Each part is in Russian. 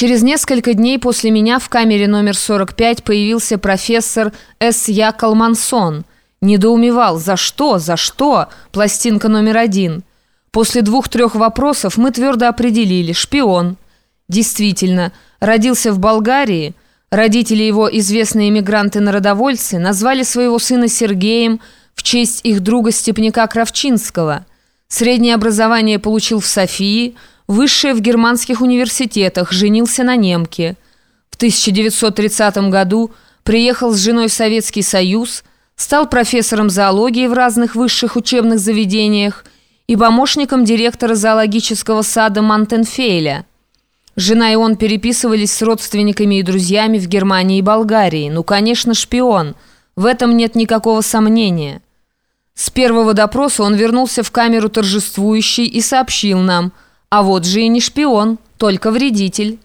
Через несколько дней после меня в камере номер 45 появился профессор С. Я. Калмансон. Недоумевал, за что, за что, пластинка номер один. После двух-трех вопросов мы твердо определили – шпион. Действительно, родился в Болгарии. Родители его, известные эмигранты-народовольцы, назвали своего сына Сергеем в честь их друга Степняка Кравчинского. Среднее образование получил в Софии – высшее в германских университетах, женился на немке. В 1930 году приехал с женой в Советский Союз, стал профессором зоологии в разных высших учебных заведениях и помощником директора зоологического сада Мантенфейля. Жена и он переписывались с родственниками и друзьями в Германии и Болгарии. Ну, конечно, шпион. В этом нет никакого сомнения. С первого допроса он вернулся в камеру торжествующий и сообщил нам – а вот же и не шпион, только вредитель.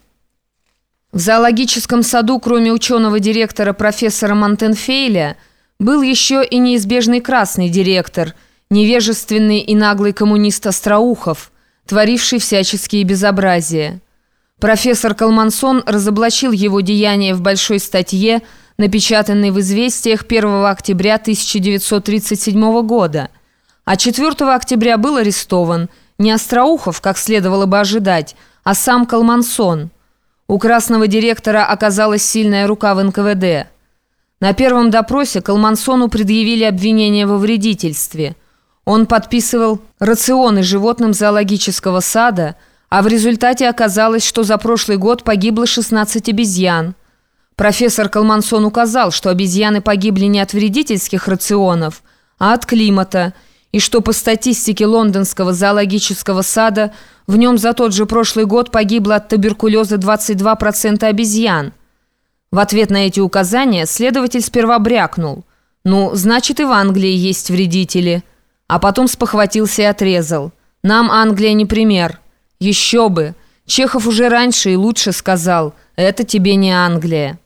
В зоологическом саду, кроме ученого-директора профессора Монтенфейля, был еще и неизбежный красный директор, невежественный и наглый коммунист Остроухов, творивший всяческие безобразия. Профессор Калмансон разоблачил его деяния в большой статье, напечатанной в «Известиях» 1 октября 1937 года, а 4 октября был арестован – не Остроухов, как следовало бы ожидать, а сам Калмансон. У красного директора оказалась сильная рука в НКВД. На первом допросе Калмансону предъявили обвинение во вредительстве. Он подписывал рационы животным зоологического сада, а в результате оказалось, что за прошлый год погибло 16 обезьян. Профессор Калмансон указал, что обезьяны погибли не от вредительских рационов, а от климата – и что по статистике лондонского зоологического сада в нем за тот же прошлый год погибло от туберкулеза 22% обезьян. В ответ на эти указания следователь сперва брякнул. «Ну, значит, и в Англии есть вредители». А потом спохватился и отрезал. «Нам Англия не пример». «Еще бы! Чехов уже раньше и лучше сказал. Это тебе не Англия».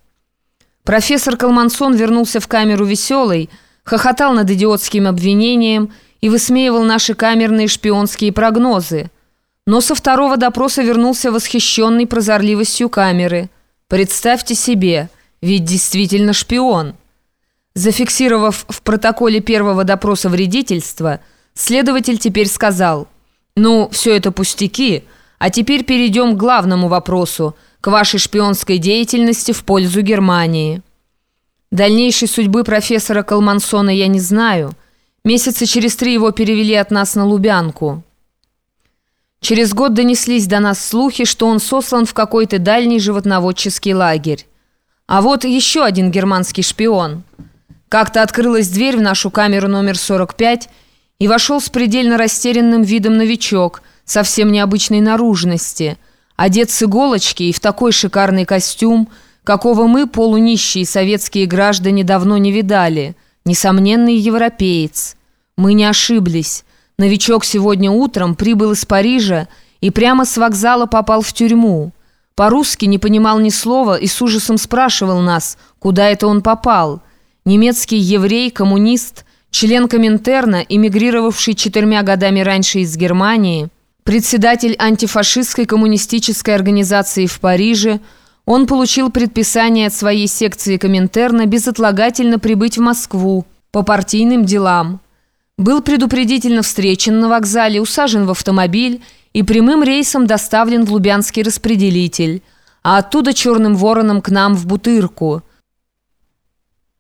Профессор Калмансон вернулся в камеру веселый, хохотал над идиотским обвинением и высмеивал наши камерные шпионские прогнозы. Но со второго допроса вернулся восхищенный прозорливостью камеры. Представьте себе, ведь действительно шпион. Зафиксировав в протоколе первого допроса вредительства, следователь теперь сказал, «Ну, все это пустяки, а теперь перейдем к главному вопросу, к вашей шпионской деятельности в пользу Германии». Дальнейшей судьбы профессора Калмансона я не знаю – Месяца через три его перевели от нас на Лубянку. Через год донеслись до нас слухи, что он сослан в какой-то дальний животноводческий лагерь. А вот еще один германский шпион. Как-то открылась дверь в нашу камеру номер 45 и вошел с предельно растерянным видом новичок, совсем необычной наружности, одет с иголочки и в такой шикарный костюм, какого мы, полунищие советские граждане, давно не видали – Несомненный европеец. Мы не ошиблись. Новичок сегодня утром прибыл из Парижа и прямо с вокзала попал в тюрьму. По-русски не понимал ни слова и с ужасом спрашивал нас, куда это он попал. Немецкий еврей, коммунист, член Коминтерна, эмигрировавший четырьмя годами раньше из Германии, председатель антифашистской коммунистической организации в Париже – он получил предписание от своей секции Коминтерна безотлагательно прибыть в Москву по партийным делам. Был предупредительно встречен на вокзале, усажен в автомобиль и прямым рейсом доставлен в Лубянский распределитель, а оттуда черным вороном к нам в Бутырку –